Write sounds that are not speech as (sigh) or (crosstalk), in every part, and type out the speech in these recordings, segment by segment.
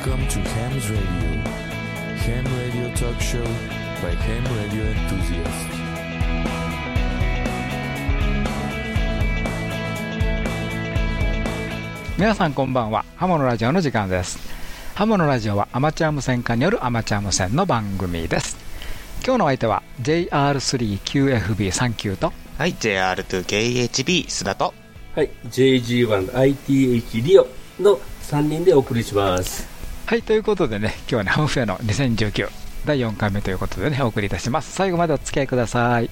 Welcome to Ham's Radio. Ham Radio Talk Show by Ham Radio Enthusiasts. 皆さんこんばんはハモのラジオの時間ですハモのラジオはアマチュア無線化によるアマチュア無線の番組です今日の相手は JR3QFB39 とはい、JR2KHB 須田と。はい、JG1ITH リオの3人でお送りします。はいということでね今日はねハムフェアの2019第4回目ということでねお送りいたします。最後までお付き合いください。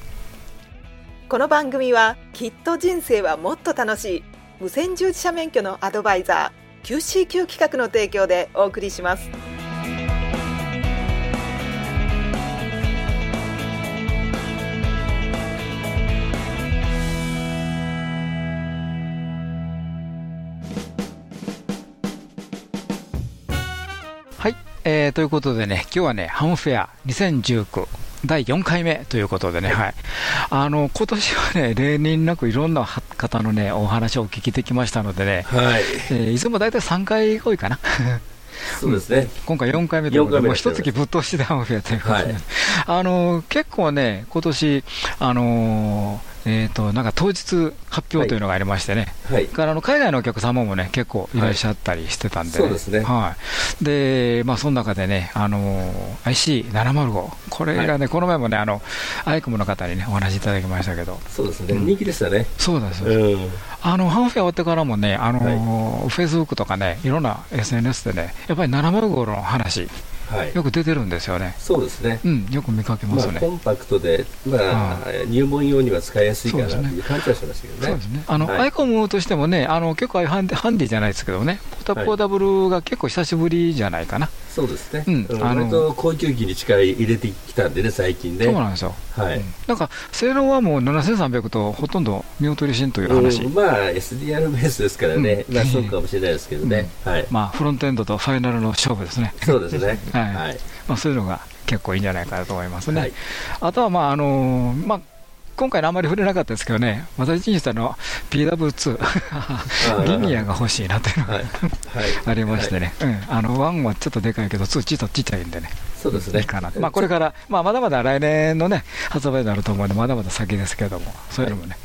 この番組はきっと人生はもっと楽しい無線従事者免許のアドバイザー QCQ 企画の提供でお送りします。えー、ということでね今日はねハムフェア2019第4回目ということでね、はい、あの今年はね、例年なくいろんな方のね、お話をお聞きできましたのでね、はい、えーいつも大体3回多いかな。そうですね。今回4回目ということで、もう一月ぶっ通しでハムフェアということで、はい。あの結構ね、今年あのえー、となんか当日発表というのがありましてね、はい。からあの海外のお客様もね、結構いらっしゃったりしてたんで、はいそうですねはい、で、まあ、その中でね、あの IC705、これがね、この前もね、あのアイコムの方にね、お話しいただきましたけど、そうですね。うん人気でしたね。そうです、うん。あのハンフェア終わってからもね、あのフェイスブックとかね、いろんな SNS でね、やっぱり705の話、はい。よく出てるんですよね。そうですね。うん、よく見かけまますあ、ね。コンパクトで、まあ、入門用には使いやすいかなという感じはしましたけどね。そうですね。あの、はいアイコムとしてもね、あの結構ハンデハンディじゃないですけどね、ポータはいポータブルが結構久しぶりじゃないかな。そうですね。うんうんあの割と高級機に力入れてきたんでね、最近ね。そうなんですよ。はい。うんなんか性能はもう7300とほとんど見劣りしんという話。うんまあ、SDR ベースですからね、そうかもしれないですけどね。はい。まあフロントエンドとファイナルの勝負ですね。そうですね。(laughs) はいはい。まあそういうのが結構いいんじゃないかなと思いますね。はいあとはまああのまあ今回のあまり触れなかったですけどね、私にしたの PW2、(laughs) リニアが欲しいなというのが、はい。はい。ありましてはい。ね、うん、あの1はちょっとでかいけど、2ちょっとちっちゃいんでね、そうですね。いいかなと、まあ、これから、まあ、まだまだ来年のね、発売になると思うんで、まだまだ先ですけども、そういうのもね、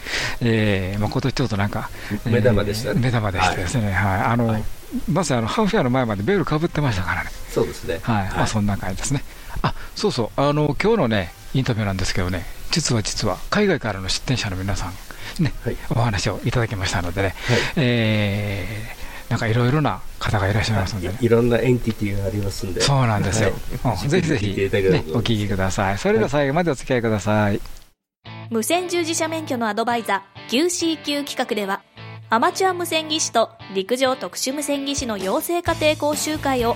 えーまあ今年ちょっとなんか、目玉でしたね。えー目玉でしたですね、はい、あの、はい。まさにあのハンフェアの前までベールかぶってましたからね、そうですね。はい、まあ、そんな感じですね。あそうそう、あの今日のね、インタビューなんですけどね、実は実は、海外からの出展者の皆さん、ね、はい。お話をいただきましたのでね、はいえーなんかいろいろな方がいらっしゃいますのでね、いいろんなエンティティがありますんで。そうなんですよ。ぜひぜひ、ね、お聞きください。それでは最後までお付き合いください。無線従事者免許のアドバイザー QCQ 企画ではアマチュア無線技師と陸上特殊無線技師の養成家庭講習会を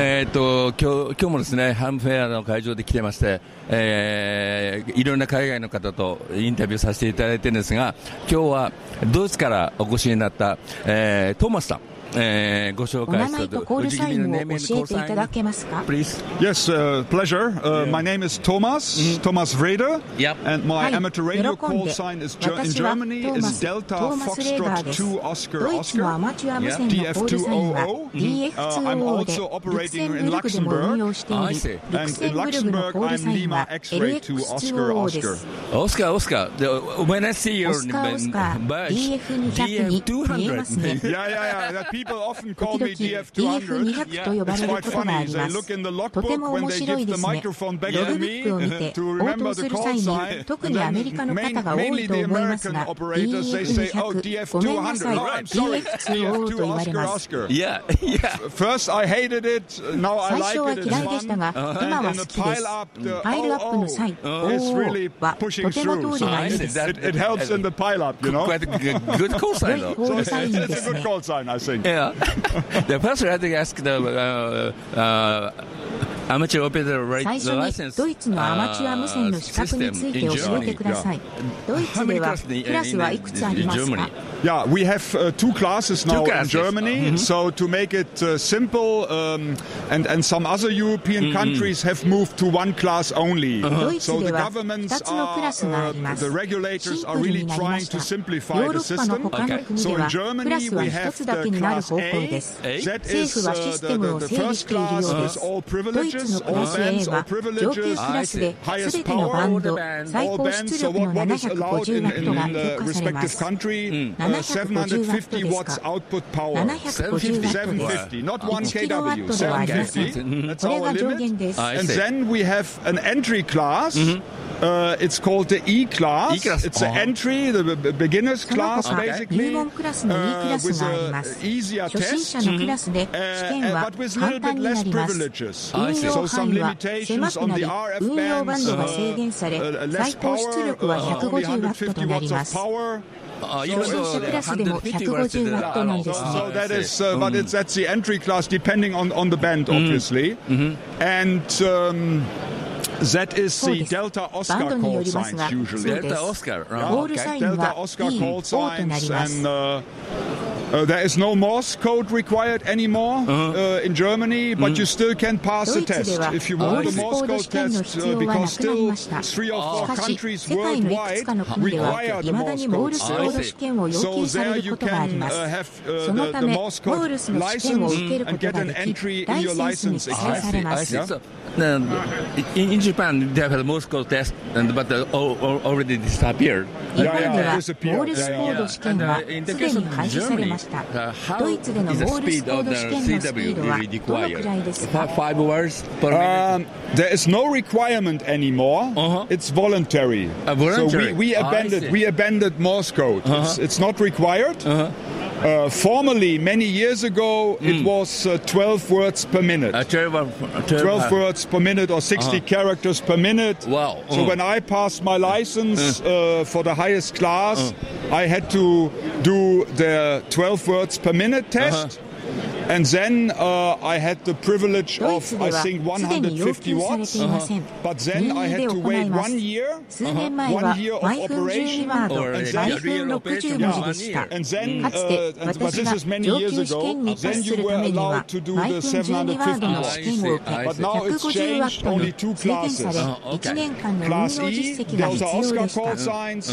えー、と今日今日もですねハムフェアの会場で来てまして、えーいろんな海外の方とインタビューさせていただいてるんですが今日はドイツからお越しになった、えートーマスさん、えー、ご紹介するとコールサインを教えていただけますか Please. Yes,、uh, pleasure.、Uh, my name is Thomas, mm-hmm. Thomas Rader. Yep. And my amateur radio call sign is in Germany is Delta Foxtrot 2 Oscar Oscar. DF200. Mm-hmm. Uh, I'm also operating in Luxembourg. And in Luxembourg, I'm Lima X-ray 2 Oscar Oscar. Oscar Oscar. When I see your DF200. Yeah, yeah, yeah. That people often call 時 me 々 DF200. DF200 と呼ば It's れる quite ことがあ funny. り They ます look in the とて logbook も when 面 they 白い give で the すね microphone ロ back グ to ブックを見 me て to 応 remember 答 the する call 際に sign. 特にアメリカの方が多いと思いますが Mainly the American operators, they say, oh, DF200 ごめんなさい DF200. Oh, I'm sorry. DF200 と言われ DF2 ま Oscar す Oscar. yeah, yeah. First I hated it, now I 最 like 初は it, 嫌い it's でしたが fun. 今 And は in 好 the きです pile up, the パイルアップの際 oh, oh, is really は pushing とても through. 通りがいい So です it, it helps in the pile up, you know? Quite a good, good call 良 sign, い though. コールサイン It's で a す good ね Yeah. the first I think ask the uh, uh, amateur operator ri- 最初にドイツのアマチュア無線の資格について教えてください。ドイツではクラスはいくつありますか Yeah, we have uh, two classes now two classes. in Germany. Mm -hmm. So to make it uh, simple, um, and and some other European mm -hmm. countries have moved to one class only. Uh -huh. So the governments are the regulators are really trying to simplify the system. Okay. So in Germany we have the class A. That is uh, the, the, the first class with all privileges, all bands, all privileges, highest power, all bands. So what, what is allowed in, in, in the uh, respective country. Uh, 750 watts output power. 750, not 1 kW, 750. Mm-hmm. That's our limit. And then we have an entry class. Mm-hmm. Uh, it's called the E class. It's an uh-huh. entry, the beginner's class basically, uh, with an easier test, mm but with a little bit less privileges. So some limitations on the RF bands, less power, only 150 watts of power. あ初心者クラスでも150ワットなんですね。 So that is, uh, but it's that's the entry class, depending on on the band, obviously, and. Um, that is そう the です。 Delta バン Oscar ドによ call ります signs が、そう usually. で Delta す。 Oscar. コ right? ールサイン Delta は Oscar E、 call O となり signs, ます and。uh, uh, there is no Morse code required anymore uh-huh. uh, in Germany, but mm. you still can pass the test if you want the Morse code test, uh, because still three or four countries worldwide require the Morse code test. So there you can have the, the, Morse code license and get an entry in your license exam. I see. I see. Yeah? In, in, Japan, they have the Morse code test, and, but uh, already disappeared. Yeah, yeah, disappeared. Yeah, yeah. And, uh, in the case of Germany, ました。 uh, how ドイツでの is the モールス speed コー of ド the 試験のスピー CW ドは really どのくらい required? です Fi- か Five words per minute. Um, there is no requirement anymore. Uh-huh. It's voluntary. Uh, voluntary. So we, we Ah, I abandoned see. we abandoned Morse code. It's, Uh-huh. it's not required. Uh-huh. Uh, formerly, many years ago, it was uh, 12 words per minute. Uh, 12, uh, 12, 12 uh, words per minute or 60 Uh-huh. characters per minute. Wow. So when I passed my license uh, for the highest class, I had to do the 12 words per minute test. And then uh, I had the privilege of, I think, 150 watts. Uh -huh. But then I had to wait one year, uh -huh. one year of operation. Or and then, yeah. Uh, and then uh, and, but this is many years ago, then you were allowed to do the 750 watts. But now it's changed only two classes. Oh, okay. Class E, those Oscar call signs,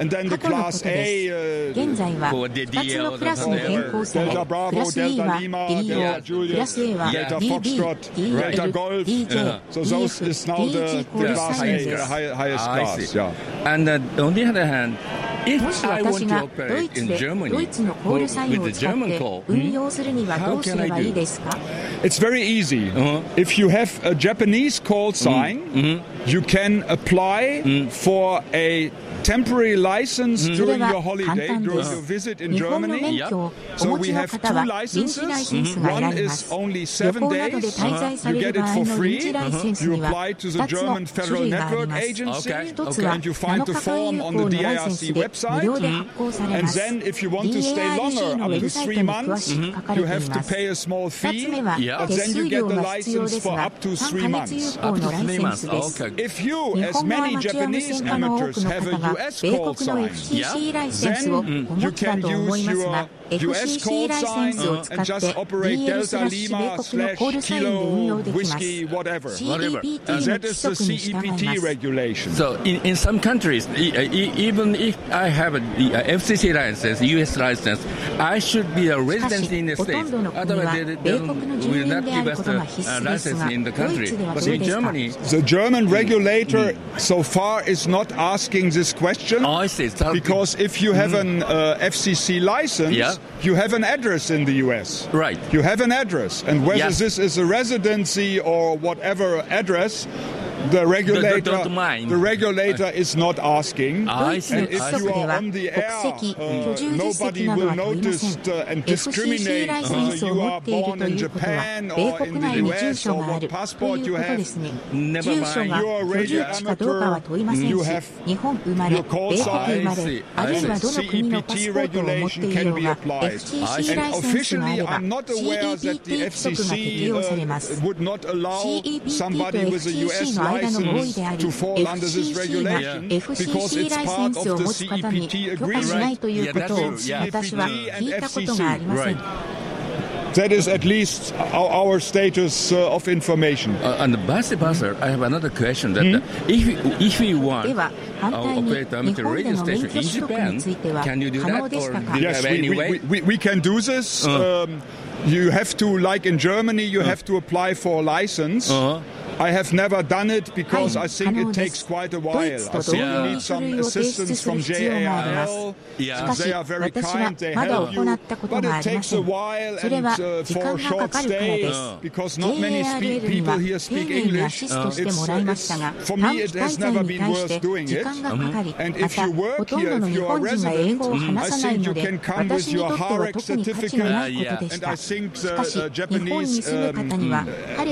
and then the Class A, uh, Delta Bravo, Delta Lima, DO、Delta クラス A は Delta DB、Foxtrot, Delta DL、Golf. DJ、So those is now the, DG コー the ル Class サイン A, で the す。high, highest I class. see. Yeah. And uh, on the other hand, も if し I 私 want to がドイ operate ツ in でドイ Germany ツのコールサイン with を the 使っ German て call, 運用するにはどうすればいいですか It's very easy. Uh-huh. If you have a Japanese call sign, you can apply for a temporary license それ during は your 簡 holiday, 単で during す your visit in 日本の Germany. 免許をお So 持 we ちの have 方 two は臨時ライセン licenses. スが得ら One れま is す only 旅 seven 行などで days. 滞在さ You れる get it 場合 for の臨時 free. ライセンス You には apply to the 2つの German 種 Federal 類があり Network ます Agency, 1つは and you 7 find the 日間 form 有 on 効 the のライセンス DIRC で無料で website. Mm-hmm. And then if you want to stay longer, up to three months, mm-hmm. you have to pay a small fee. Yeah. But then you get the license for up to three months. Up to three months. Oh, okay. If you, as many Japanese amateurs, have a US call sign, yeah. then you can use your FCC call ライセンスを sign 使 and って just operate DL スラ Delta ッシュ米 Lima 国のコー slash ルサインで運用 Kilo できます Whiskey whatever. CEPT And の that 規 is the 則に従いま CEPT す regulation. So in, in some countries, e- e- even if I have a the, uh, FCC license, US license, I should be a しか resident し in the ほと States. んどの国 Otherwise, は they, they 米 don't- 国の住 will 民 not であ give る us こと a, が必 a 須です license が in the ドイ country. ツでは But どう in ですか Germany, The German regulator so far is not asking this question. oh, I see. So- Because if you have an uh, FCC license, Yeah. you have an address in the US. Right. You have an address. And whether Yes. this is a residency or whatever address, the regulator, don't mind. The regulator is not asking. And if you are on the air, uh, nobody will notice and discriminate whether uh, you are born in Japan or in the US or what passport you have. Never mind. You are a radio amateur. You have your call. CEPT regulation can be applied. And officially, I'm not aware that the FCC uh, would not allow somebody with a US license 間の合意 license であり to fall under this FCC が regulation because FCC it's ライセ part ンスを of the 持つ方に CEPT 許可しない agreement. ということを Yeah, that's true. 私は聞いたことがありません That is at least our, our status uh, of information. Uh, and vice versa, I have another question that uh, if if we want では反 our 対に operator 日 amateur 本で radio の免 station 許 in 取得 Japan, については can you do 可 that 能でし or た do か you Yes, have we, any we, way? we, we can do this. Um, you have to, like in Germany, you have to apply for a license. Uh-huh. I have never done it because I think it takes quite a while. I think you need some assistance from JAL. They are very kind, they help you. But it takes a while and uh, for short stays because not many speak, people here speak English. It's, it's, for me, it has never been worth doing it. And if you work here, if you are resident, I think you can come with your HAREC certificate. And I think the uh, Japanese um,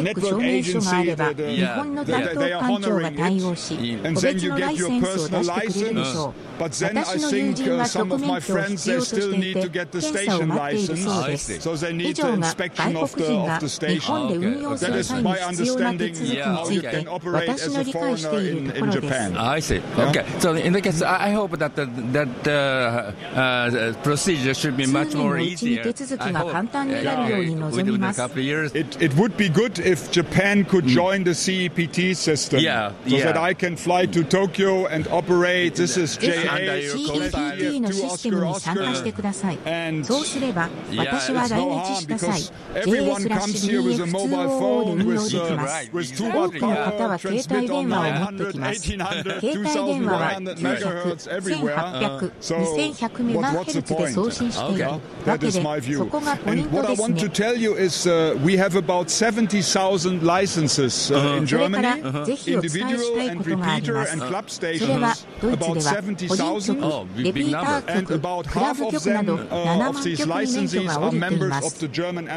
network agency. the- 日本の the- 担 they 当 are 官庁が honoring 対応 it. し And 個 then 別 you のラ get イ your センスを personal 出してくれるでし license. ょう But then I 私の友 think 人 uh, は some 特 of 免 my 許を friends 必要 they として still い need て to get the 検査を station 待っているそう license. です So they 以 need 上 the が inspection 外 of 国 the 人が of the 日本で station. 運用す That る is 際に my 必要な手 understanding 続きに how つ you いて can operate 私 as の a 理解して foreigner いる in, とこ in ろです Japan. I see. Okay. So in that case, I I hope that the, that uh, uh, procedure should be 数 much 年の more うちに easier. 手続き I が hope. 簡単になるように Uh, 望み within ま a す couple of years. It, it would be good if Japan could join the CEPT system Yeah, so yeah. that I can fly to Tokyo and operate. This is ぜひ under JA. your CEPT のシステムに参加してください And そうすれば Yeah, 私は it's 来 no 日 harm した際 because everyone comes here with a mobile JS-BF2OO で phone 運用 with, でき uh, ます Right. with 2 多 watt くの方は power, 携帯 transmit on 電話を持ってき 900, ます携帯 1800, 電話は 2100 900 megahertz everywhere. 1800 So 2100メ what, ガ what's ヘ the ルツで point? 送信している Okay. わ That け is で my view. そこがポイ And ント what で I す want to ね tell you is uh, we have about 70,000 licenses uh, in これからぜひお伝えしたいことがありますそれはドイツでは個人局、ベビーター局、クラブ局など7万局に免許が下りています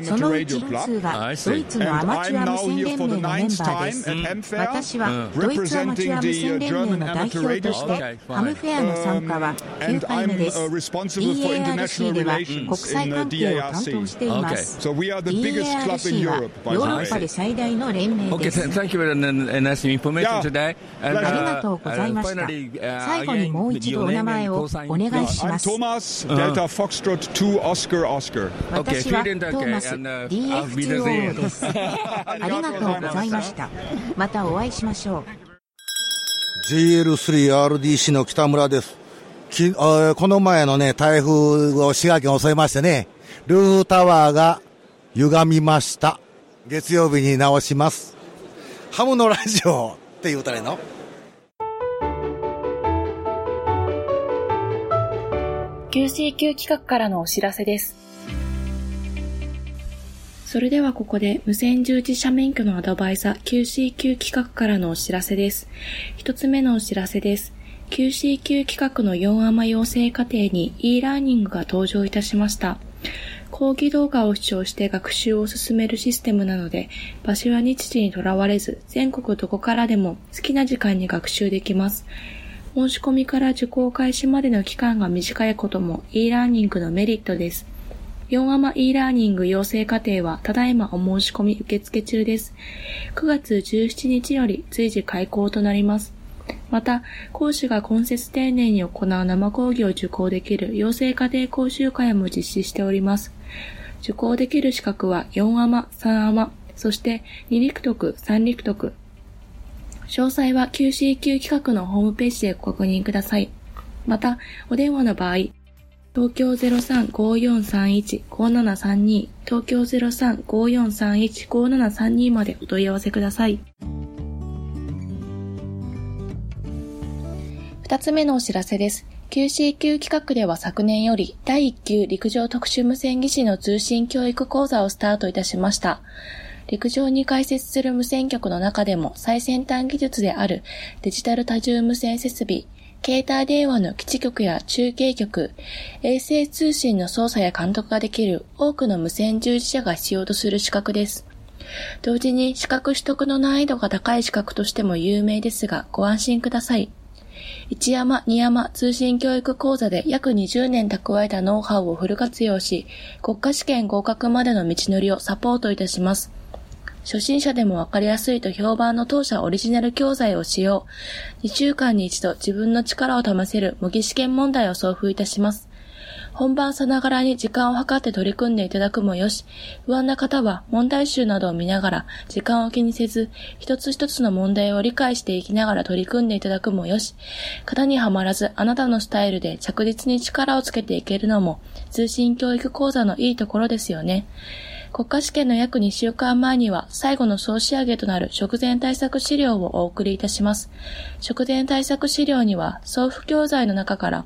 そのうち半数はドイツのアマチュア無線連盟のメンバーです私はドイツアマチュア無線連盟の代表としてハムフェアの参加は9回目です EARC では国際関係を担当しています EARC はヨーロッパで最大の連盟です Thank you for the nice ありがとうございました。最後にもう一度お名前をお願いします。トーマス、(laughs) ありがとうございました。またお会いしましょう。JL3RDC の北村です。この前のね、台風を滋賀県を襲いましてね、ルーフタワーが歪みました。月曜日に直します。ハムのラジオって言うたらいいの？QCQ 企画からのお知らせです。それではここで無線従事者免許のアドバイザー QCQ 企画からのお知らせです。一つ目のお知らせです。QCQ 企画の4アマ養成課程に e ラーニングが登場いたしました。講義動画を視聴して学習を進めるシステムなので、場所や日時にとらわれず、全国どこからでも好きな時間に学習できます。申し込みから受講開始までの期間が短いことも e ラーニングのメリットです。4アマ e ラーニング養成課程はただいまお申し込み受付中です。9月17日より随時開講となります。また、講師が今節丁寧に行う生講義を受講できる養成家庭講習会も実施しております。受講できる資格は4アマ、3アマ、そして2陸徳、3陸徳、詳細は QCQ 企画のホームページでご確認ください。また、お電話の場合、東京03-5431-5732、東京03-5431-5732までお問い合わせください。二つ目のお知らせです。QCQ 企画では昨年より第1級陸上特殊無線技師の通信教育講座をスタートいたしました。陸上に開設する無線局の中でも最先端技術であるデジタル多重無線設備、携帯電話の基地局や中継局、衛星通信の操作や監督ができる多くの無線従事者が必要とする資格です。同時に資格取得の難易度が高い資格としても有名ですが、ご安心ください。一山二山通信教育講座で約20年蓄えたノウハウをフル活用し、国家試験合格までの道のりをサポートいたします。初心者でもわかりやすいと評判の当社オリジナル教材を使用。2週間に一度自分の力を試せる模擬試験問題を送付いたします。本番さながらに時間を計って取り組んでいただくもよし、不安な方は問題集などを見ながら時間を気にせず、一つ一つの問題を理解していきながら取り組んでいただくもよし、型にはまらずあなたのスタイルで着実に力をつけていけるのも通信教育講座のいいところですよね。国家試験の約2週間前には最後の総仕上げとなる食前対策資料をお送りいたします。食前対策資料には送付教材の中から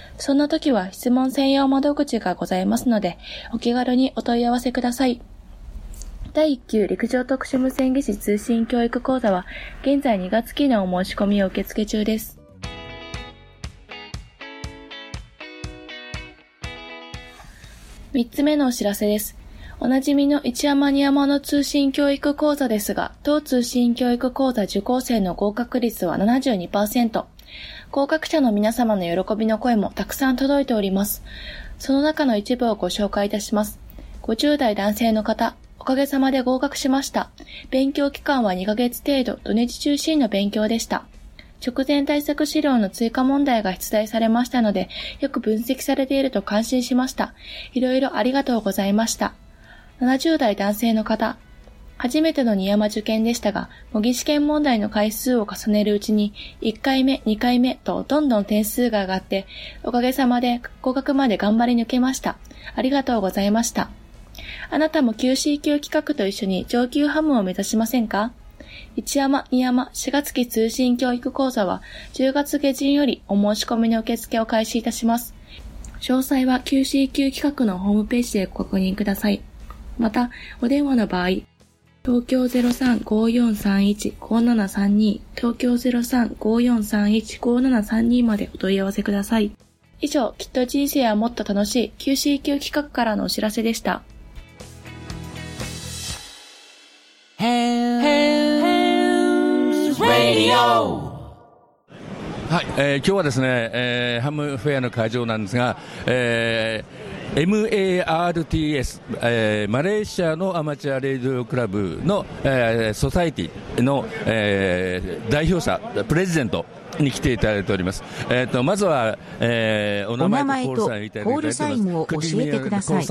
そんな時は質問専用窓口がございますので、お気軽にお問い合わせください。第1級陸上特殊無線技師通信教育講座は、現在2月期のお申し込みを受付中です。三つ目のお知らせです。おなじみの一山二山の通信教育講座ですが、当通信教育講座受講生の合格率は72%。合格者の皆様の喜びの声もたくさん届いております。その中の一部をご紹介いたします。50代男性の方、おかげさまで合格しました。勉強期間は2ヶ月程度、土日中心の勉強でした。直前対策資料の追加問題が出題されましたので、よく分析されていると感心しました。いろいろありがとうございました。70代男性の方、初めての二山受験でしたが、模擬試験問題の回数を重ねるうちに、1回目、2回目とどんどん点数が上がって、おかげさまで合格まで頑張り抜けました。ありがとうございました。あなたも QC 級企画と一緒に上級ハムを目指しませんか？一山、二山、4月期通信教育講座は10月下旬よりお申し込みの受付を開始いたします。詳細は QCQ 企画のホームページでご確認ください。また、お電話の場合、東京03-5431-5732東京03-5431-5732までお問い合わせください。以上、きっと人生はもっと楽しい QCQ 企画からのお知らせでした。はい、えー、今日はですね、えー、ハムフェアの会場なんですが、えー、MARTS、えー、マレーシアの Amateur Radio Club の、えー、 Society の、えー、代表者、プレジデントに来ていただいております。えっ、ー、と、まずは、えー、お名前とコールサインを教えてください。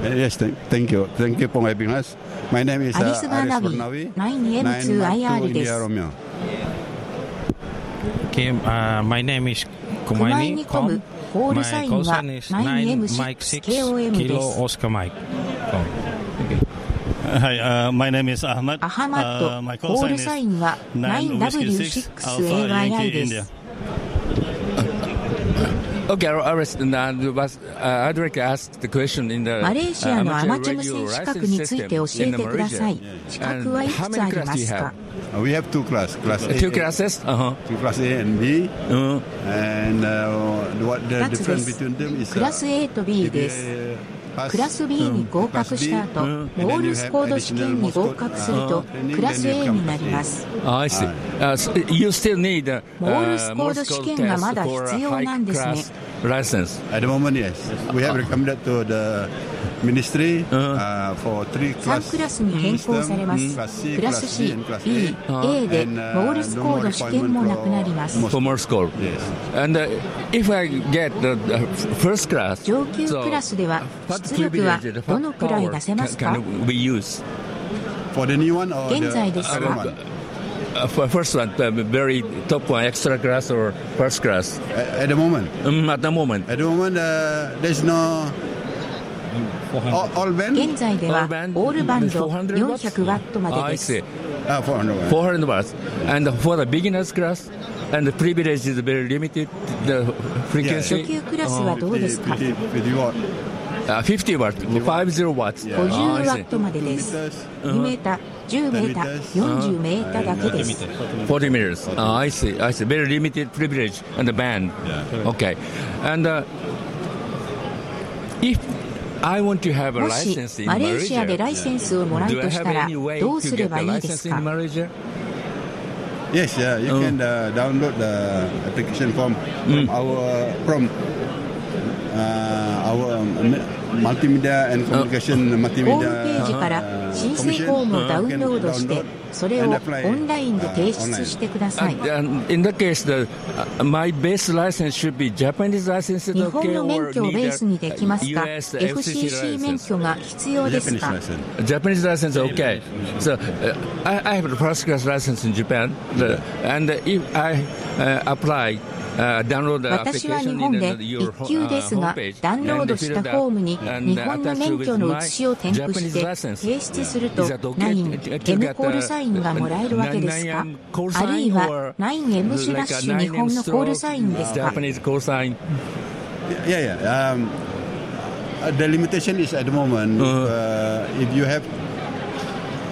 Yes, thank you. Thank you for having us. My name is uh, Aris Barnawi. 9M2IR です。Okay, uh, my name is Kumaini. コールサインは 9M6KOM です。はい、マイネームはアハマット。コールサインは 9W6AYI です。マレーシアのアマチュア無線資格について教えてください。資格はいくつありますか We have two classes. Class A. Two classes? Uh-huh. Two class A and B. Uh-huh. And uh, what the difference between them is... クラス A と B です。クラス B に合格した後、モールスコード試験に合格すると、クラス A になります。Uh, uh, モールスコード試験がまだ必要なんですね。License. At the moment, yes. We have recommended to the ministry uh, for three 3クラスに変更されます。クラス C、B、A でモールスコード試験もなくなります。For Morse code. And if I get the first class, 上級クラスでは出力はどのくらい出せますか For the new one or 現在 the です one? uh, for first one, uh, very top one, extra class or first class? At, at the moment. Um, at the moment. At the moment, uh, there's no 現在ではオールバンド400ワットまでです。Ah, ah, 400 watts. And for the beginner's class, and the privilege is very limited, the frequency. 初級クラスはどうですか 50, 50, 50 uh, あ、50ワット。50ワット。50ワットまでです。2メーター、10メーター、40メーターだけです。40 uh, meters. Uh, uh, I see. I see. Very limited privilege and the band. Okay. And uh, if もしマレーシアでライセンスをもらうとしたらどうすればいいですか Yes, yeah, you can download the application form from mm. our from our um, multimedia and communication ホーム multimedia ページから申請フォームをダウンロードしてそれをオンラインで提出してください in that case, the, uh, my base license should be Japanese license. 日 okay, 本の or 免許をベースにできますか US FCC 免許が必要ですか Japanese license, okay. So uh, I, I have a first class license in Japan, the, and if I uh, apply, uh, the 私は日本で一級ですがダウンロードしたフォームに日本の免許の写しを添付して提出するとナイン M コールサインがもらえるわけですか？あるいはナイン M スラッシュ日本のコールサインですか？いやいや The limitation is at the moment uh, if you have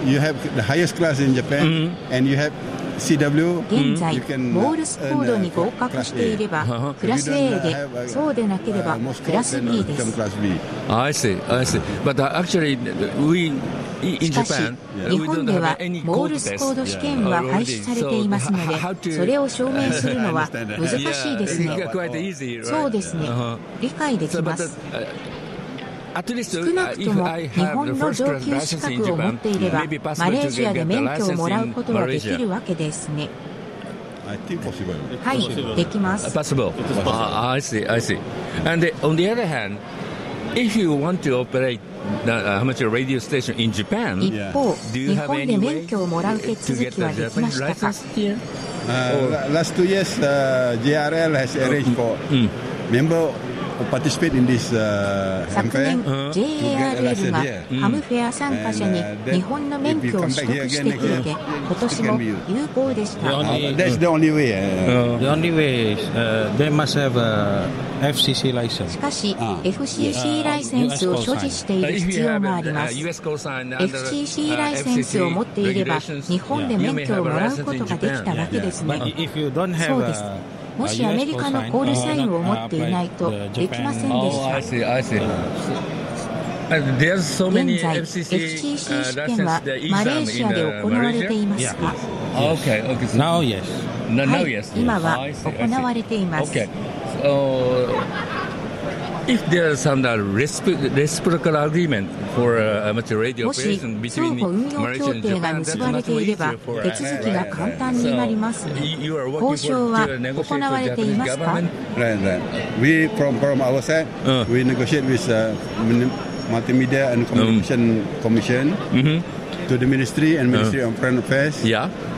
you have the highest class in Japan mm -hmm. and you have 現在、モールスコードに合格していれば、クラス A で、そうでなければ、クラス B です。しかし、日本ではモールスコード試験は廃止されていますので、それを証明するのは難しいですね。そうですね。理解できます。少な uh, くとも日本の上級資格を持っていればマレーシアで免許をもらうことができ.るわけですね.はいできます Possible. Uh, I see, I see. And uh, on the other hand, if you want to operate the uh, amateur radio station in Japan, 一方 do you 日 have 本 any で way 免許をもらう手 to 続 get きは the できま Japanese したか license here? Uh, la- last two years, uh, JRL has arranged for member 昨年 JARL がハムフェア参加者に日本の免許を取得してくれて今年も有効でしたしかし FCC ライセンスを所持している必要もあります FCC ライセンスを持っていれば日本で免許をもらうことができたわけですね。そうです。もしアメリカのコールサインを持っていないとできませんでした。現在、FCC 試験はマレーシアで行われていますが、はい、今は行われています。if there is some uh, recipro- reciprocal agreement for uh, amateur radio もし operation 相 between 互運用 Malaysia 協 and 定が Japan, 結 that's ばれ much ていれば easier for 手 us. 続きが簡単になりますね You- you are working 交渉は for- to negotiate 行われていますか with Japanese right, right. We from from our side, we negotiate with uh, Min- Multimedia and Communication Commission to the Ministry and Ministry of Foreign Affairs. Yeah.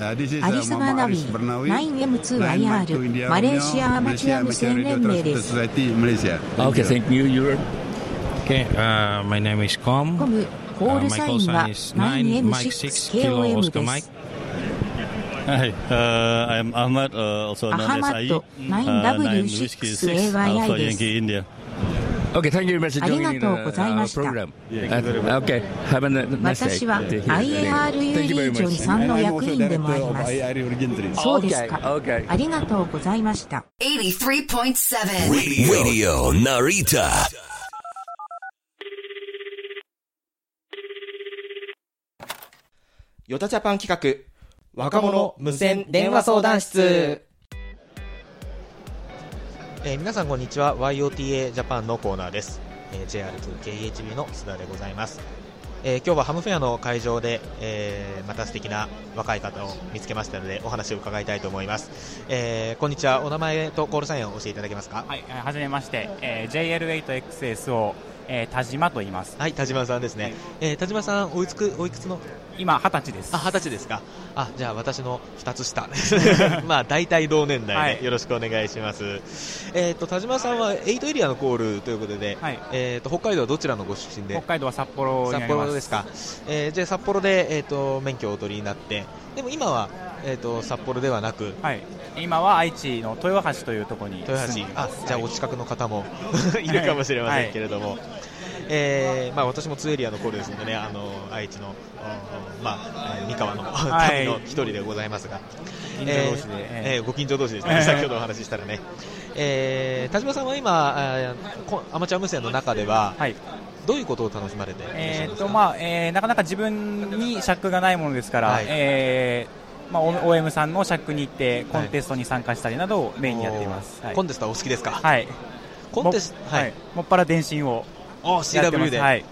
ア uh, リス・バ Muhammad ナビ Aris Bernawi, 9M2IR マレーシアアマチュア無線連盟です Society Malaysia. Okay, thank you. You're Okay, uh, my name is コ Com. ムコー Uh, ル my サ call イン sign は is 9 Mike 6 Kilo9M6KOM Oscar で Mike. す Hi, uh, I'm Ahmad, uh, also known as Ahmad, AI. uh, 9W6 Whiskey 6 AYI Alpha です Yankee India. ありがとうございました。私は IARU リージョンさんの役員でもあります。そうですか。ありがとうございました。ヨタジャパン企画若者無線電話相談室。えー、皆さんこんにちは。YOTA ジャパンのコーナーです、えー、JR2KHB の須田でございます。えー、今日はハムフェアの会場で、えー、また素敵な若い方を見つけましたのでお話を伺いたいと思います、えー、こんにちは。お名前とコールサインを教えていただけますか？はいはじめまして、えー、JL8XS を、えー、田島と言います。はい田島さんですね、はい、えー、田島さんおいつくおいくつの？今二十歳です。あ二十歳ですか。あじゃあ私の2つ下。(laughs) まあ大体同年代でよろしくお願いします、はい、えっ、と田島さんは8エリアのコールということで、はい、えっ、と北海道はどちらのご出身で？北海道は札幌札幌ですか、えー、じゃあ札幌でえっ、と免許をお取りになって。でも今はえーと、札幌ではなく、はい、今は愛知の豊橋というところに豊橋。あじゃあお近くの方も (laughs) いるかもしれませんけれども、はいえーまあ、私も2エリアの頃ですのでね、あの愛知の、まあ、三河の旅の一人でございますが、近所同士で、えー、ご近所同士でね、先ほどお話ししたらね、えー、田島さんは今、アマチュア無線の中では、はい、どういうことを楽しまれてえーとまあえー、なかなか自分に尺がないものですから、はい、えーまあ、OM さんの尺に行ってコンテストに参加したりなどをメインにやっています、はい、コンテストはお好きですか？はい。コンテスト、はい、もっぱら電信を。あ CW で、はい。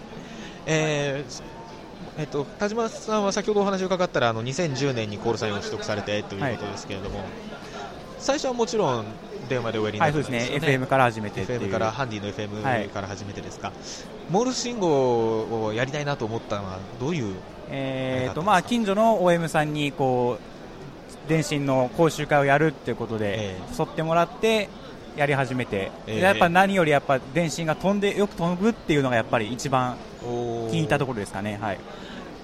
えーえっと、田島さんは先ほどお話を伺ったらあの2010年にコールサインを取得されてということですけれども、はい、最初はもちろん電話でおやりになったんですよね、はい、ね。FM から始めて FM からハンディの FM から始めてですか、はい、モールス信号をやりたいなと思ったのはどういうえーとまあ、近所の OM さんにこう電信の講習会をやるということで、えー、誘ってもらってやり始めて、えー、やっぱ何よりやっぱ電信が飛んでよく飛ぶっていうのがやっぱり一番気に入ったところですかね。はい、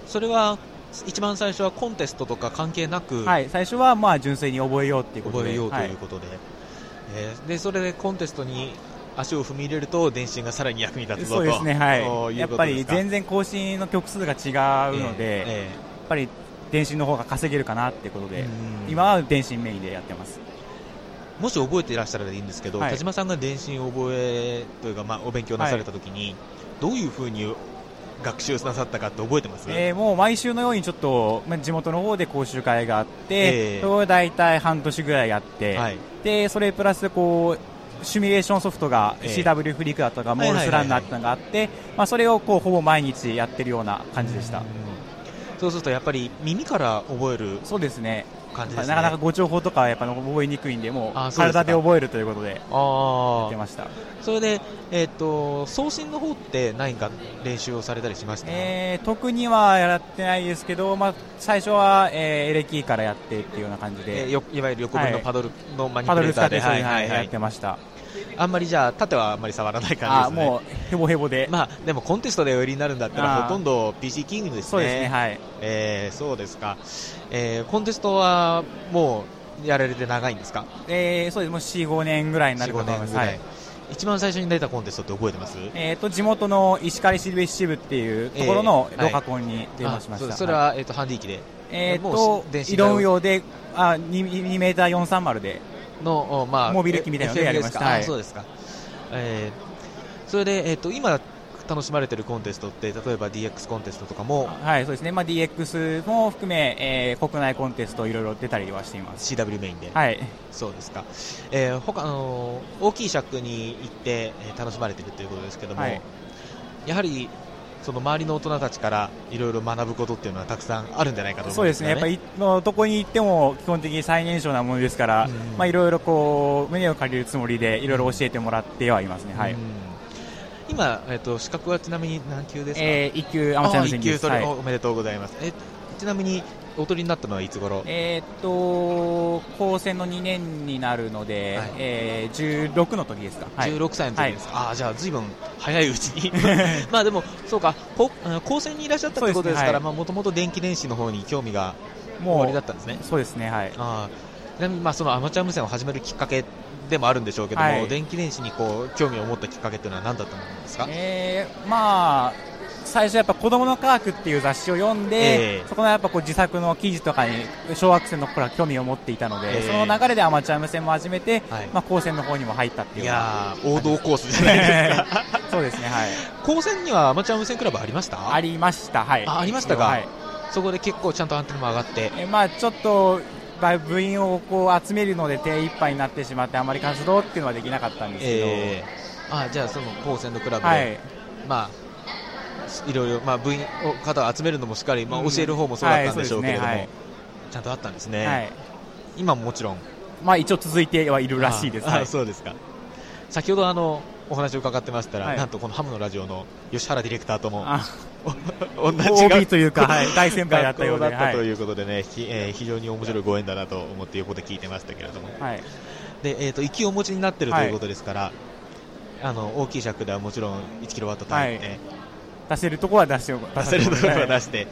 それは一番最初はコンテストとか関係なく、はい、最初はまあ純粋に覚えようっていうことで。覚えようということで。はい、えー、でそれでコンテストに足を踏み入れると電信がさらに役に立つぞそうですね、はい、やっぱり全然更新の曲数が違うので、えーえー、やっぱり電信の方が稼げるかなっていうことで。今は電信メインでやってます。もし覚えていらっしゃらいいんですけど、はい、田島さんが電信を覚えというか、まあ、お勉強なされたときに、はい、どういうふうに学習なさったかって覚えてます、えー、もう毎週のようにちょっと、まあ、地元の方で講習会があって、えー、それを大体半年ぐらいやって、はい、でそれプラスこうシミュレーションソフトが CW フリークだとか、モールスランナーってのがあって、まあ、それをこうほぼ毎日やってるような感じでした。そうするとやっぱり耳から覚えるそうですね感じです、ね、なかなかご情報とかやっぱ覚えにくいんで、もう体で覚えるということでやってました。それで、えーと、送信の方って何か練習をされたりしました、えー、特にはやってないですけど、まあ、最初は、えー、エレキーからやってっていうような感じで、えー、いわゆる横分のパドルのマニピュレーターで、はいはいはい、やってました。あんまりじゃあ縦はあんまり触らない感じですね。もうヘボヘボで。まあでもコンテストでお売りになるんだったらほとんど PC キングですね。そうですねはい。えー、そうですか。えー、コンテストはもうやられて長いんですか？えー、そうですもう4、5年ぐらいになるかと思います。はい。一番最初に出たコンテストって覚えてます？えっ、ー、と地元の石狩シルベ支部っていうところのロカコンに出ました。えーはい、それはえっ、ー、とハンディ機で。えっ、ー、と移動用であ 2, 2メーター430でのまあモビル機みたいなのでやりました。はい、そうですか。えー、それで、えーと、今楽しまれてるコンテストって例えば DX コンテストとかも。はいそうですね、まあ、DX も含め、えー、国内コンテストいろいろ出たりはしています。CW メインで。はい。そうですか、えー、他あの大きい尺に行って、えー、楽しまれてるということですけども、はい、やはりその周りの大人たちからいろいろ学ぶことっていうのはたくさんあるんじゃないかとね、そうですね、やっぱりどこに行っても基本的に最年少なものですから、まあ、いろいろこう胸を借りるつもりでいろいろ教えてもらってはいますね。はい、今、えっと、資格はちなみに何級ですか、えー、1級アマチュア無線級取り、はい、おめでとうございます。えちなみにお取りになったのはいつ頃？えー、っと高専の2年になるので、はい、えー、16の時ですか、はい、16歳の時ですか、はい、あじゃあずいぶん早いうちに。(laughs) まあでもそうか。高専にいらっしゃったということですからもともと電気電子の方に興味がおありだったんですね。そうですね。はい。あちなみにまあそのアマチュア無線を始めるきっかけでもあるんでしょうけども、はい、電気電子にこう興味を持ったきっかけというのは何だったんですか、えー、まあ最初やっぱ子供の科学っていう雑誌を読んで、えー、そこのやっぱこう自作の記事とかに小学生の頃から興味を持っていたので、えー、その流れでアマチュア無線も始めて、はい、まあ高専の方にも入ったっていう。いや王道コースじゃないですか。(laughs) そうですねはい。高専にはアマチュア無線クラブありました？ありましたはい。あありましたか、はい。そこで結構ちゃんとアンテナも上がって、えまあ、ちょっと部員をこう集めるので手一杯になってしまってあまり活動っていうのはできなかったんですけど、えー、あじゃあその高専のクラブで、はい、まあいろいろ、まあ、部員を方を集めるのもしっかり、まあ、教える方もそうだったんでしょうけれども、はいねはい、ちゃんとあったんですね、はい、今ももちろん、まあ、一応続いてはいるらしいです、はい、そうですか先ほどあのお話を伺ってましたら、なんとこのハムのラジオの吉原ディレクターとも同じ OB というか、大先輩だったようでだったということでね、えー、非常に面白いご縁だなと思って横で聞いてましたけれども、はい、でえーと、と息をお持ちになっているということですから、はい、あの大きい尺ではもちろん1キロワット単位で、出せるところは出して出せるところは出して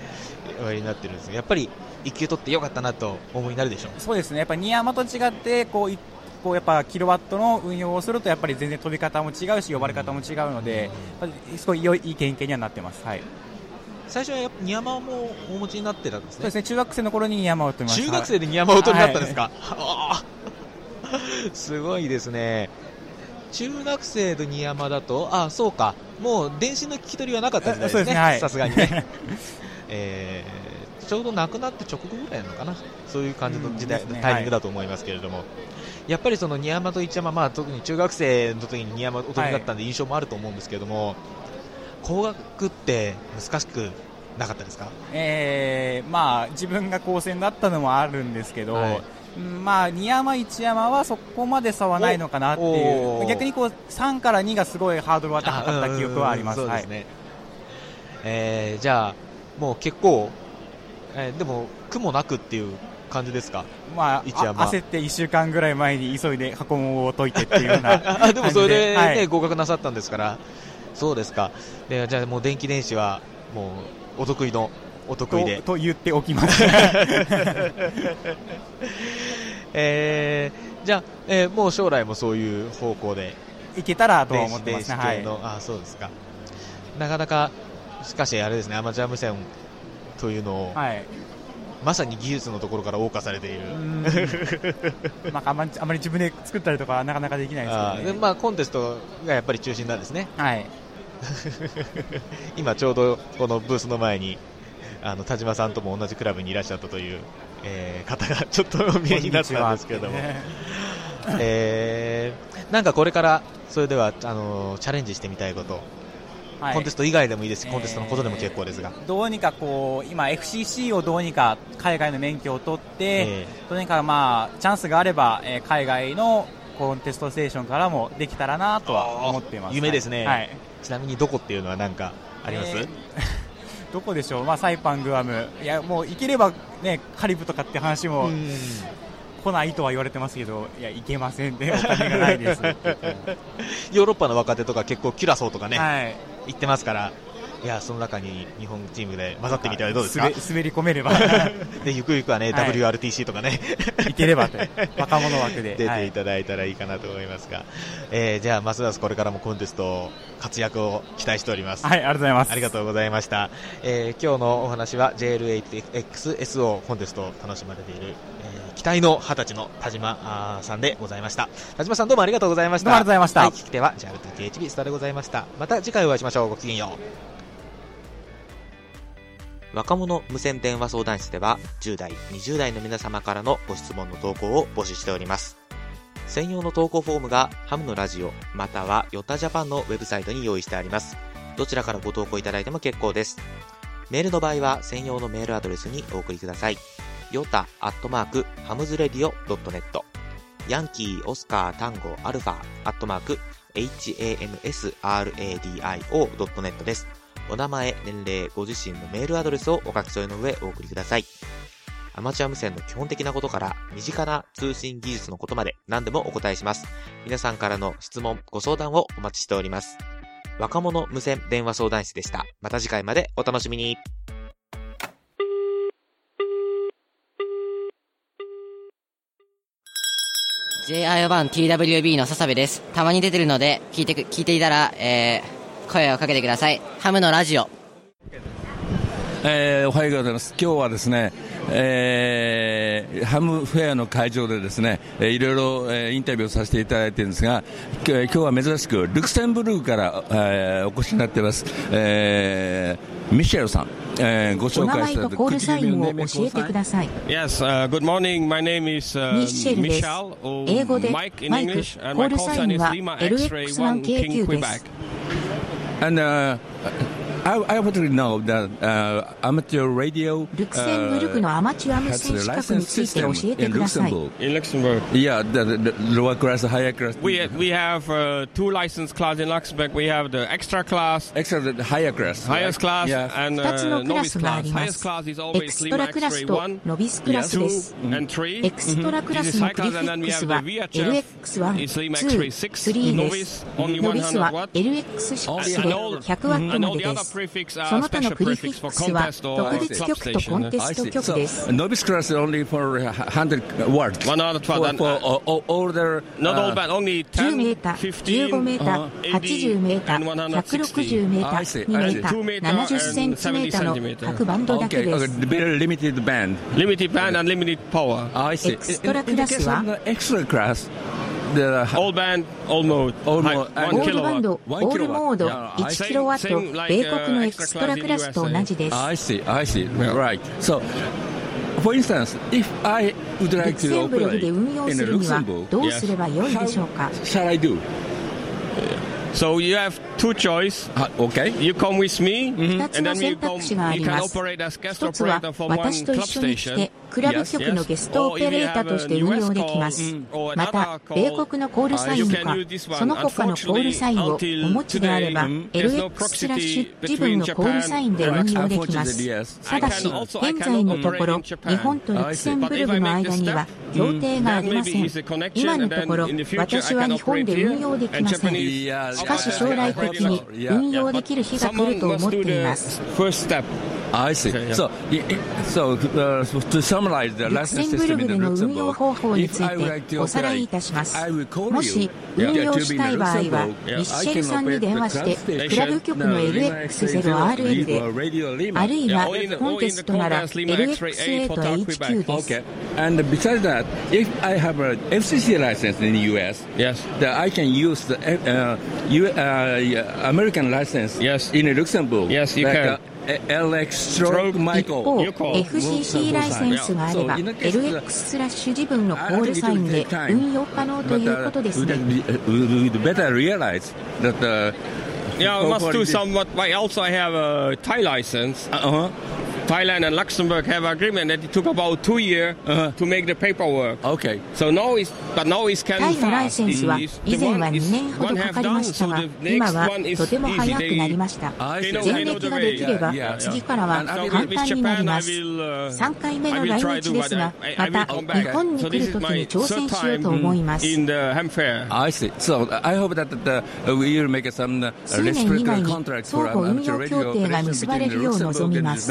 終わりになってるんですがやっぱり1球取ってよかったなと思いになるでしょうそうですねやっぱ新山と違ってこうこうやっぱキロワットの運用をするとやっぱり全然飛び方も違うし呼ばれ方も違うので、すごい良い経験にはなってます。はい。最初は新山もお持ちになってたんですね。そうですね。中学生の頃に新山を取りました。中学生で新山を取りになったんですか？はい、(laughs) すごいですね。中学生で新山だと、あ、そうか。もう電信の聞き取りはなかった時代ですね。さすがにね。(laughs) えー、ちょうど亡くなって直後ぐらいなのかな。そういう感じの時代、ね、タイミングだと思いますけれども。はいやっぱりその新山と一山、まあ、特に中学生の時に新山おとりだったんで印象もあると思うんですけども、はい、工学って難しくなかったですか、えーまあ、自分が高専だったのもあるんですけど、はい、まあ、新山、一山はそこまで差はないのかなっていう。逆にこう3から2がすごいハードルは高かった記憶はあります。ね、はい、えー、じゃあもう結構、えー、でも苦もなくっていう感じですか、まあ、焦って1週間ぐらい前に急いで過去問を解いてっていうような (laughs) あでもそれで、ね、はい、合格なさったんですから、そうですか、でじゃあもう電気電子はもうお得意のお得意で。と言っておきます、(laughs) えー、じゃあ、えー、もう将来もそういう方向で。いけたらと思ってますね、はい、あそうですか。なかなか、しかしあれですね、アマチュア無線というのを、はい、まさに技術のところから謳歌されている。(laughs) まあ、あまりあまり自分で作ったりとかはなかなかできないですけど、ね、まあ、コンテストがやっぱり中心なんですね、はい、(laughs) 今ちょうどこのブースの前にあの田島さんとも同じクラブにいらっしゃったという、えー、方がちょっとお見えになったんですけれども、ねえー、なんかこれからそれではあのチャレンジしてみたいこと。はい、コンテスト以外でもいいです。し、コンテストのことでも結構ですが、どうにかこう今、FCC をどうにか海外の免許を取って、えー、どうにかまあチャンスがあれば、えー、海外のコンテストステーションからもできたらなとは思っています。夢ですね、はい、ちなみにどこっていうのは何かあります、えーどこでしょう、まあ、サイパン、グアム、いやもう行ければ、ね、カリブとかって話も来ないとは言われてますけど、いや、行けませんね、(laughs) お金がないです (laughs) ヨーロッパの若手とか結構キュラソーとかね、はい、行ってますから、いやその中に日本チームで混ざってみてはどうですか？滑り込めれば。(laughs) でゆくゆくはね、はい、WRTC とかね。いければと若者枠で。(laughs) 出ていただいたらいいかなと思いますが、はい、えー、じゃあますますこれからもコンテスト活躍を期待しております。はいありがとうございます。ありがとうございました、えー、今日のお話は JL8XSO コンテストを楽しまれている、えー、期待の二十歳の田島さんでございました。田島さんどうもありがとうございました。どうもありがとうございました、はい、聞き手は JR2KHB スタでございました。また次回お会いしましょう。ごきげんよう若者無線電話相談室では10代、20代の皆様からのご質問の投稿を募集しております。専用の投稿フォームがハムのラジオまたは YOTA Japan のウェブサイトに用意してあります。どちらからご投稿いただいても結構です。メールの場合は専用のメールアドレスにお送りください。 yota アットマーク hamsradio.net Yankee Oscar Tango Alfa アットマーク hamsradio.net です。お名前、年齢、ご自身のメールアドレスをお書き添えの上お送りください。アマチュア無線の基本的なことから身近な通信技術のことまで何でもお答えします。皆さんからの質問、ご相談をお待ちしております。若者無線電話相談室でした。また次回までお楽しみに。JIO1TWB の笹部です。たまに出てるので、聞いて、聞いていたら、えー、声をかけてください。ハムのラジオ。えー、おはようございます。今日はですね、えー、ハムフェアの会場でですね、えー、いろいろ、えー、インタビューをさせていただいてるんですが、今日は珍しくルクセンブルクから、えー、お越しになっています、えー、ミシェルさん。えー、ご紹介したいコールサインを教えてください。Yes,、uh, good morning. My name is、uh, ミッシェルです。英語でマイク、コールサインは LX1KQ です。And, uh, I, I want to know that uh, amateur radio ルクセンブルクのアマチュア無線資格について教えてください。In Luxembourg. Yeah, the, the lower class, higher class. We we have uh, two license class in Luxembourg. We have the extra class, extra the higher class, highest class, yeah. and uh, novice class. Highest class is always Lima X-ray one, two, and three. エクストラクラスのプリフィックスは LX1、2、3です。ノビスは LX6 で100ワットまでです。 その他のプリフィックスは独立局とコンテスト局です。ノ10メーター、15メーター、80メーター、160メーターに2メーター、70センチメーターの各バンドだけです。エクストラクラスは？The all band, all mode, all mode, オールバンド、オールモード、1キロワット、米国のエクストラクラスと同じです。I see, I see, right. So, for instance, if I would like to operate in Luxembourg, どうすればよいでしょうか shall I do? So you have two choice. Uh, okay. You come with me, mm-hmm. and then you, come, you can operate as guest operator for one club station. クラブ局のゲストオペレーターとして運用できます。また、米国のコールサインか、その他のコールサインをお持ちであれば、LX スラッシュ自分のコールサインで運用できます。ただし、現在のところ、日本とルクセンブルクの間には協定がありません。今のところ、私は日本で運用できません。しかし将来的に運用できる日が来ると思っています。I 天ブルグでの運用方法についておさらいいたします。もし運用したい場合は、ミッシェルさんに電話して、クラブ局の LX0RN で、あるいはコンテストなら lxa と hq です。U, uh, American license yes. in Luxembourg. Yes, you like, can. LX stroke Michael 一方 FCC ライセンスがあれば LX スラッシュ自分のコールサインで運用可能ということですね better realize that the Yeah, I must do somewhat. Also, I have a Thai license. Uh-huh. Thailand and Luxembourg have agreement that it took about two years uh-huh. to make the paperwork. Okay. So now it's but now it's can タイのライセンスは以前は2年ほどかかりましたが、今はとても早くなりました。前歴ができれば、次からは簡単になります。3回目の来日ですが、また日本に来るときに挑戦しようと思います。In the ham fair. I see. So I hope that the, we will make some 数年以内に相互運用協定が結ばれるよう望みます。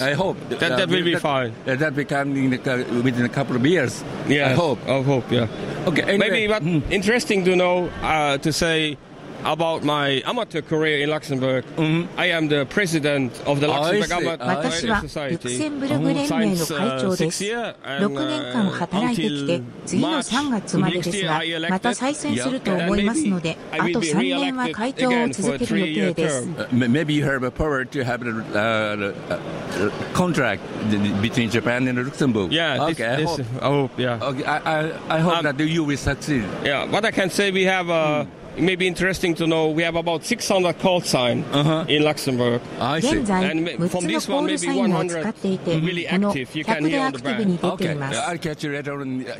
Yes. I hope that, that, that will be fine. That, that become in the, within a couple of years. Yeah, I hope. I hope. Yeah. Okay. Anyway. Maybe, but mm. interesting to know uh, to say about my amateur career in Luxembourg. Mm-hmm. I am the president of the Luxembourg Amateur Radio Society since uh, six years. 6年間働いてきて、次の3月までですが、また再選すると思いますので、あと3年は会長を続ける予定です。Maybe you have a power to have a uh, contract between Japan and Luxembourg. Yeah, okay. This, this, I hope. Yeah. Okay, I, I, I hope um, that you will succeed. Yeah, what I can say, we have a. Mm. it may be interesting to know we have about 600 call sign uh-huh. in Luxembourg. I see. And from this one, maybe 100 really active. You can hear on the brand. Okay, I'll catch you later on uh,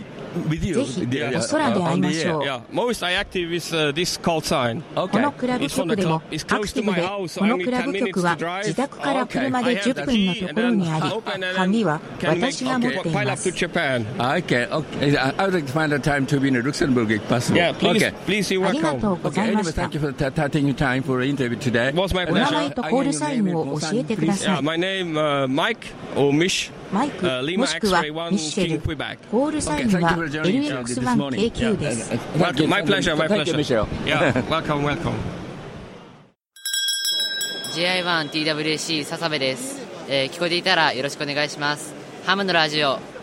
with you. ぜひお空で会いましょう。Yeah, most I active is、uh, this call sign. このクラブ局でもアクティブで、このクラブ局は自宅から車で10分のところにあり、鍵は私が持っています。Okay, okay. I would like to find a time to be in Luxembourg if possible. Yeah, please, okay. please, you're welcome. とうございました。Thank you for taking time for interview today. Was my お名前とコールサインを教えてください。Yeah, my name、uh, Mike or Mish. マイク、もしくはミッシェル。コールサインは LX1KQ です。My pleasure, my pleasure. Yeah, welcome, welcome. GI1TWC 笹部です、えー。聞こえていたらよろしくお願いします。ハムのラジオ。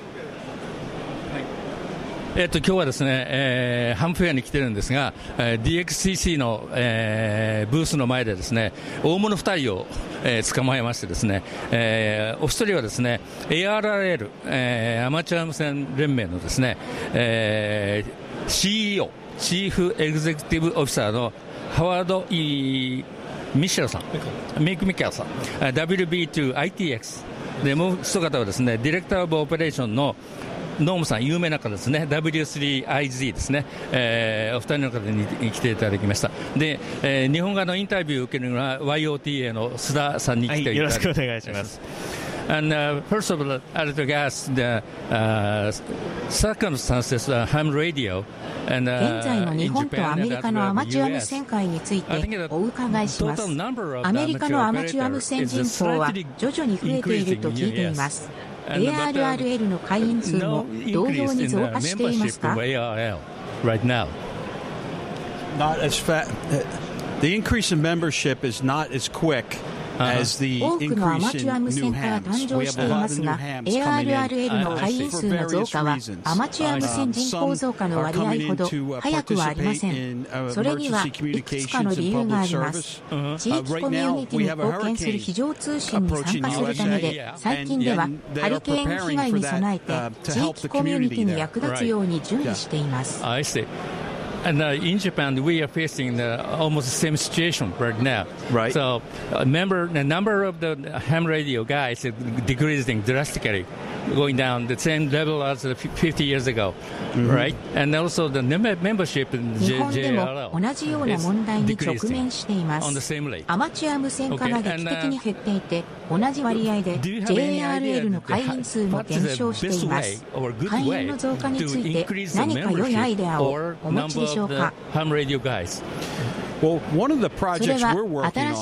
えっと、今日はですね、えー、ハムフェアに来てるんですが、えー、DXCC の、えー、ブースの前でですね、大物2人を、えー、捕まえましてですね、えー、お一人はですね、ARRL、えー、アマチュア無線連盟のですね、えー、CEO、チーフエグゼクティブオフィサーのハワード・イミシェルさん、メイク・ミケルさん、WB2ITX、でもう一方はですね、 Director of Operation のノームさん、有名な方ですね、W3IZ ですね、えー、お二人の方に来ていただきました。で、えー、日本側のインタビューを受けるのは YOTA の須田さんに来ていただきます。はい、よろしくお願いします。And uh, first of all, I'd like to ask the uh, circumstances of ham radio and, uh, 現在の日本とアメリカのアマチュア無線界についてお伺いします。アメリカのアマチュア無線人口は徐々に増えていると聞いています。ARRL の会員数も同様に増加していますか Not as fast. The increase in membership is not as quick 多くのアマチュア無線化は誕生していますが ARRL の会員数の増加はアマチュア無線人口増加の割合ほど早くはありませんそれにはいくつかの理由があります地域コミュニティに貢献する非常通信に参加するためで最近ではハリケーン被害に備えて地域コミュニティに役立つように準備しています And uh, in Japan, we are facing the, almost the same situation right now. Right. So, uh, member, the number of the ham radio guys is decreasing drastically, going down the same level as 50 years ago, mm-hmm. right? And also the membership in 日本でも同じような問題に直面しています。アマチュア無線化が劇的に減っていて、同じ割合で JRL の会員数も減少しています。会員の増加について何か良いアイデアをお持ちでしょうか Well, one of the projects we're working on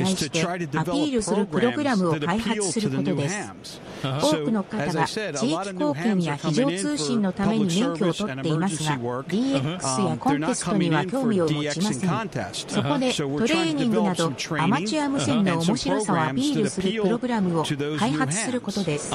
is to try to develop programs that appeal to the new hams. 多くの方が地域貢献や非常通信のために免許を取っていますが DX やコンテストには興味を持ちません。そこでトレーニングなどアマチュア無線の面白さをアピールするプログラムを開発することです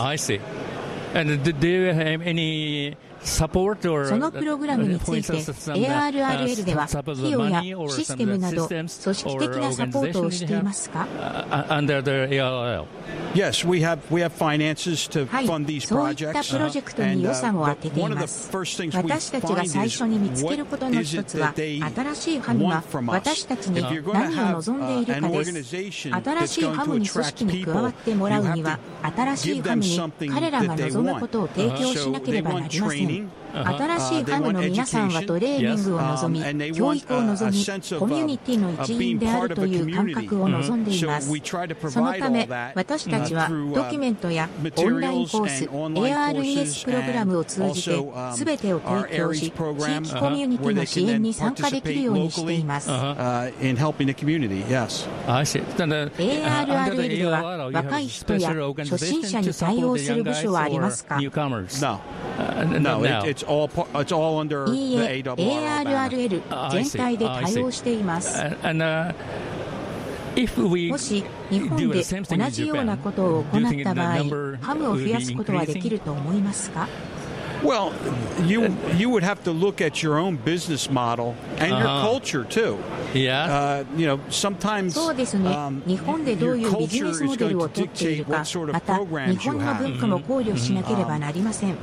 そのプログラムについて ARRL では費用やシステムなど組織的なサポートをしていますか Yes, we have, we have finances to はい、そういったプロジェクトに予算を当てています。私たちが最初に見つけることの一つは、新しいハムが私たちに何を望んでいるかです。新しいハムに組織に加わってもらうには、新しいハムに彼らが望むことを提供しなければなりません。mean? 新しいハムの皆さんはトレーニングを望み、教育を望み、コミュニティの一員であるという感覚を望んでいます。そのため、私たちはドキュメントやオンラインコース、ARES プログラムを通じて、すべてを提供し、地域コミュニティの支援に参加できるようにしています。ARRL では若い人や初心者に対応する部署はありますか？No, all it's all under the ARRL 全体で対応しています。もし日本で同じようなことを行った場合、ハムを増やすことはできると思いますか？Well, you you would have to look at your own business model and your culture too. Yeah. Uh, you know, sometimes そうですね。日本でどういうビジネスモデルをとっているか、また日本の文化も考慮しなければなりません。ご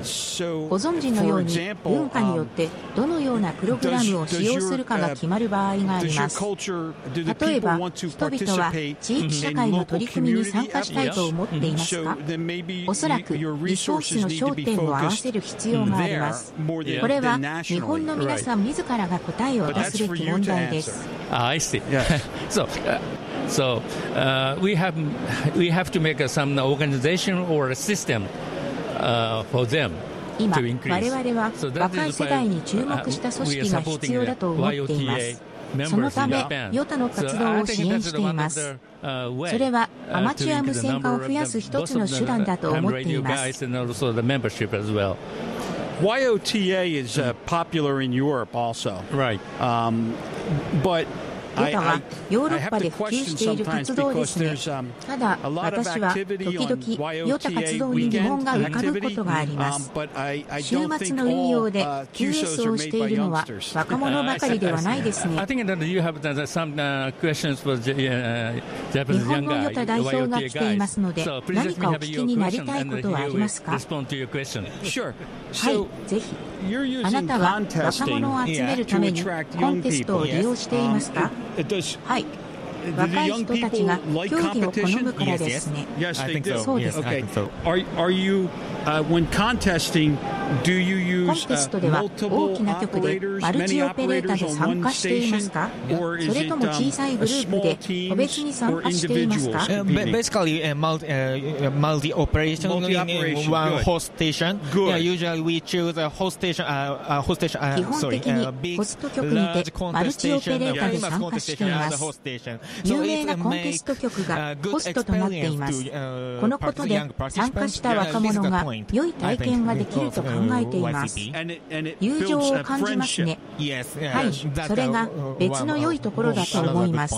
存知のように文化によってどのようなプログラムを使用するかが決まる場合があります。例えば、人々は地域社会の取り組みに参加したいと思っていますか？おそらくリソースの焦点を合わせる必要があります。これは日本の皆さん自らが答えを出すべき問題です。I see. (laughs) so, uh, so uh, we have we have to make uh, some organization or a system uh, for them. 今、我々は若い世代に注目した組織が必要だと思っています。そのため、ヨタの活動を支援しています。それはアマチュア無線化を増やす一つの手段だと思っています。YOTA is uh, popular in Europe also. Right. Um, but ヨタはヨーロッパで普及している活動ですね。ただ、私は時々ヨタ活動に疑問が浮かぶことがあります。週末の運用で QS をしているのは若者ばかりではないですね。(laughs) 日本のヨタ代表が来ていますので、何かお聞きになりたいことはありますか？はい、ぜひ。あなたは若者を集めるためにコンテストを利用していますか？はい。若い人たちが競技を好むからですね。そうですか。Uh, コンテストでは大きな局でマルチオペレータで参加していますかそれとも小さいグループで個別に参加していますか Basically, uh, multi, uh, multi operation in one host station. Yeah, usually we choose a host station, uh, host station, 基本的にホスト局にてマルチオペ有名なコンテスト局がホストとなっていますこのことで参加した若者が良い体験ができると考えています。友情を感じますね。はい。それが別の良いところだと思います。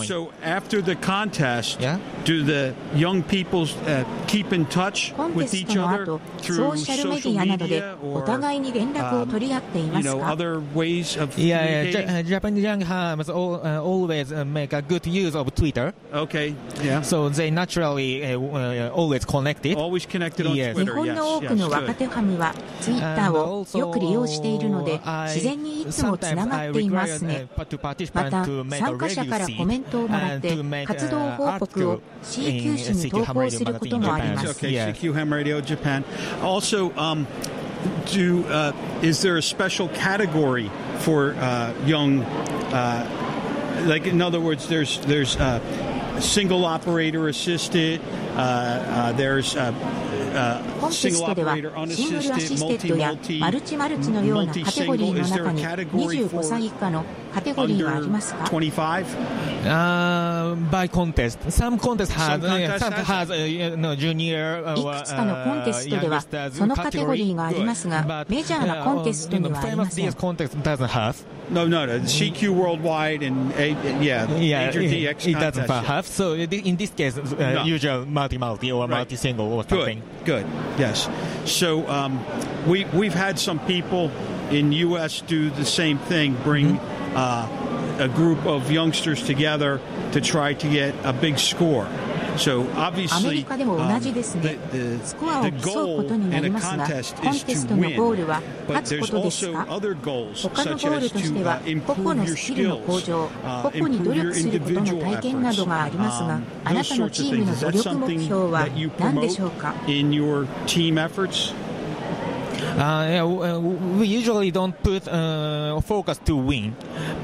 コンテストの後ソーシャルメディアなどでお互いに連絡を取り合っていますか？Twitter. Okay, yeah. So they naturally always connected. Always connected on Twitter. 日本の多くの若手ファンはツイッターをよく利用しているので自然にいつもつながっていますねまた参加者からコメントをもらって活動報告を CQ 誌に投稿することもあります CQ Ham Radio Japan Also, um, do uh, is there a special category for uh, young uh, like in other words there's there's uh, single operator assisted uh, uh, there's uh, コンテストではシングルアシステッドやマルチマルチのようなカテゴリーの中に25歳以下のカテゴリーはありますか Uh, by contest. Some contest has, uh, some has uh, no, junior, uh, いくつかのコンテストではそのカテゴリーがありますが、メジャーなコンテストにはありません。No, no, no. CQ worldwide and uh, yeah, yeah, major DX it doesn't have. So in this case, uh, no. usual multi-multi or right. multi-single or something. Good, good. Yes. So um, we we've had some people in U.S. do the same thing. Bring. Mm-hmm. Uh, a group of youngsters together to try to get a big score. So アメリカでも同じですね。スコアを競うことになりますが、コンテストのゴールは勝つことですか？他のゴールとしては、個々のスキルの向上、個々に努力することの体験などがありますが、あなたのチームの努力目標は何でしょうか？Uh, yeah, we usually don't put uh, focus to win.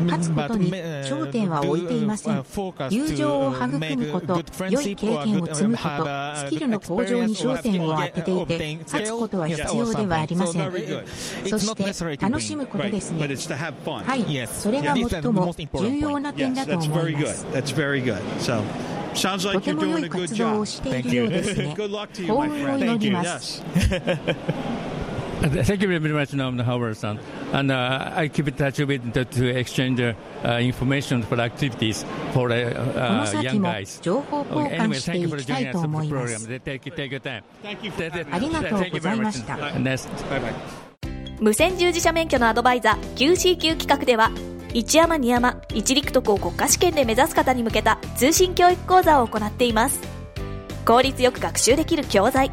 勝つことに焦点は置いていません。友情を育むこと、良い経験を積むこと、スキルの向上に焦点を当てていて、勝つことは必要ではありません。そして楽しむことですね。はい、それが最も重要な点だと思います。とても良い活動をしているようですね。幸運を祈ります。Thank you very much, Nam Howard-san. And uh, I keep in touch with to, to exchange uh, information for activities for uh, uh, young guys. 情報交換していきたいと思います。ありがとうございました。無線従事者免許のアドバイザー QCQ 企画では一山二山一陸徳を国家試験で目指す方に向けた通信教育講座を行っています効率よく学習できる教材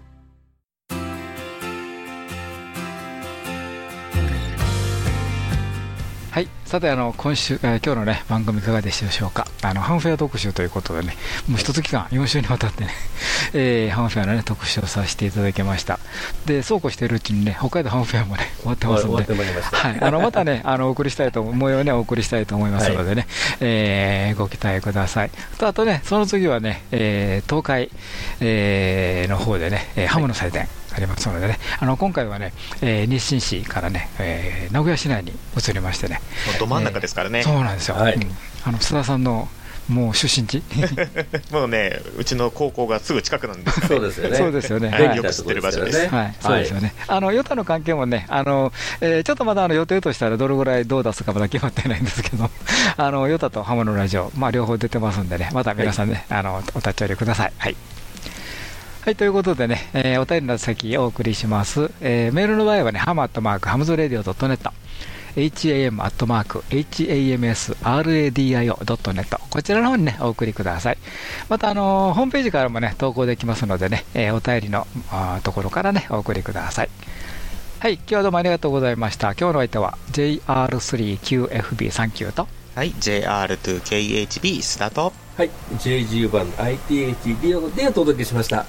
さてあの今週、えー、今日のね番組いかがでしたでしょうか？あのハンフェア特集ということでねもう一月間4週にわたってね、(laughs) えー、ハンフェアのね特集をさせていただきました。でそうこうしているうちにね北海道ハンフェアもね終わってますので。はい、あのまたねあのお送りしたいと模様をねお送りしたいと思いますのでね、はい、えー、ご期待ください。とあとねその次はね、えー、東海、えー、の方でね、えー、ハムの祭典、はいありますのでね、あの今回はね、えー、日清市からね、えー、名古屋市内に移りましてね、ど真ん中ですからね、えー、そうなんですよ、はい、うん、あの須田さんのもう出身地。(laughs) もうね、うちの高校がすぐ近くなんで。すそうですよね。そうですよね。はい、よく知ってる場所です。はい、そうですよね。あの、ヨタの関係もね、あの、えー、ちょっとまだあの予定としたらどれぐらいどう出すかまだ決まってないんですけど、(laughs) あの、ヨタとハモのラジオ、まあ両方出てますんでね、また皆さんね、はい、あの、お立ち寄りください。はい。はい、ということでね、えー、お便りの先お送りします。えー、メールの場合はね、ハムアットマーク、ハムズレディオ .net。ham.hamsradio.net こちらの方にね、お送りください。また、あのー、ホームページからもね、投稿できますのでね、えー、お便りのところからね、お送りください。はい、今日はどうもありがとうございました。今日の相手は JR3QFB39 と、はい、JR2KHB スタート。はい、JG1ITH リオでお届けしました。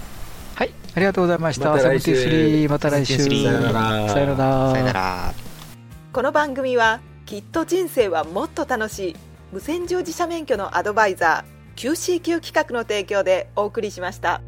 はい、ありがとうございました。また来週。また来週。さよなら。さよなら。この番組はきっと人生はもっと楽しい無線乗自社免許のアドバイザー QCQ 企画の提供でお送りしました。